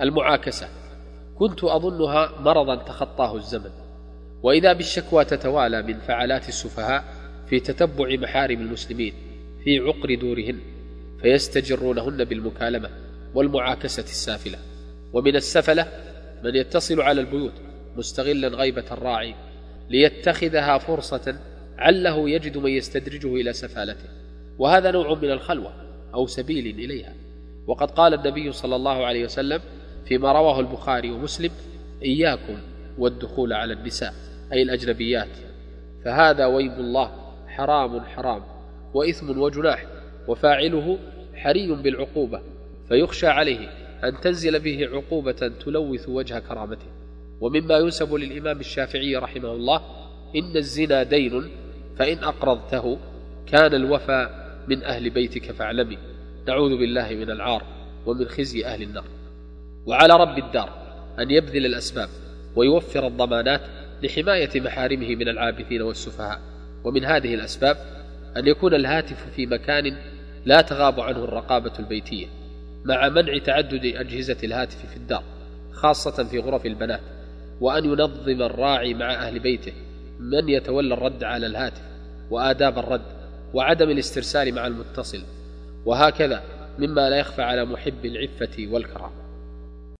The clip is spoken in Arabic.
المعاكسة. كنت أظنها مرضا تخطاه الزمن. وإذا بالشكوى تتوالى من فعلات السفهاء في تتبع محارم المسلمين في عقر دورهن فيستجرونهن بالمكالمة والمعاكسة السافلة. ومن السفلة من يتصل على البيوت مستغلا غيبة الراعي ليتخذها فرصة عله يجد من يستدرجه إلى سفالته. وهذا نوع من الخلوة أو سبيل إليها. وقد قال النبي صلى الله عليه وسلم فيما رواه البخاري ومسلم إياكم والدخول على النساء أي الأجنبيات. فهذا ويب الله حرام حرام وإثم وجناح وفاعله حري بالعقوبة فيخشى عليه أن تنزل به عقوبة تلوث وجه كرامته. ومما ينسب للإمام الشافعي رحمه الله إن الزنا دين فإن أقرضته كان الوفى من أهل بيتك فاعلمي. نعوذ بالله من العار ومن خزي أهل النار. وعلى رب الدار أن يبذل الأسباب ويوفر الضمانات لحماية محارمه من العابثين والسفهاء. ومن هذه الأسباب أن يكون الهاتف في مكان لا تغاب عنه الرقابة البيتية مع منع تعدد أجهزة الهاتف في الدار خاصة في غرف البنات وأن ينظم الراعي مع أهل بيته من يتولى الرد على الهاتف وآداب الرد وعدم الاسترسال مع المتصل. وهكذا مما لا يخفى على محب العفة والكرامة.